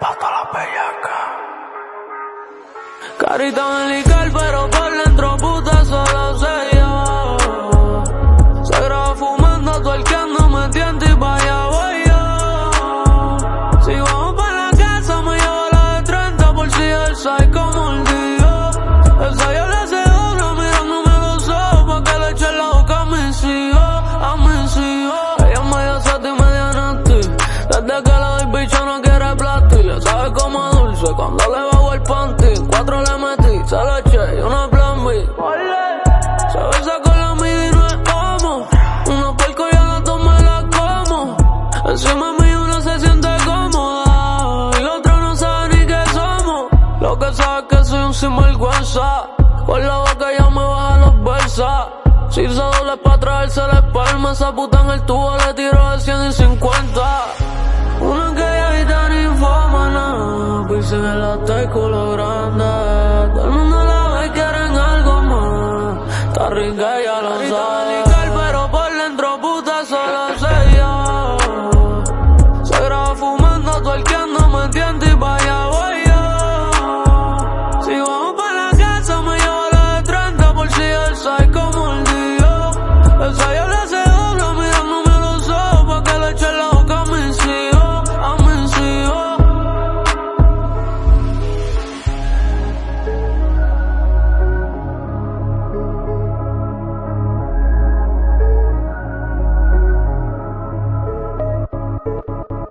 Pata la bellaca. Carita angelical, pero por dentro puta solo sé yo. Se graba fumando, tuerqueando, metiendo y vaya voy yo. Si vamos para la casa, me llevo la de 30 por si el sai como el día. El yo le hace obra mirándome los ojos pa' que le eche la boca a mis hijos, a mis hijos. Ella es medio sata y nasty. Desde que le doy bicho no. Le sabe como dulce cuando le bajo el panty. Cuatro le metí, se lo eché y una plan B. Se besa con la amiga y no es homo. Una puerco y a la toma la como. Encima mío no se siente cómoda. Y la otra no sabe ni qué somos. Lo que sabe es que soy un sinvergüenza. Por la boca ya me baja los versas. Si se doble pa' traerse la espalda, esa puta en el tubo le tiro en testa y culo grande. Todo el mundo la ve quieren algo más. Está rica, ya lo sabe.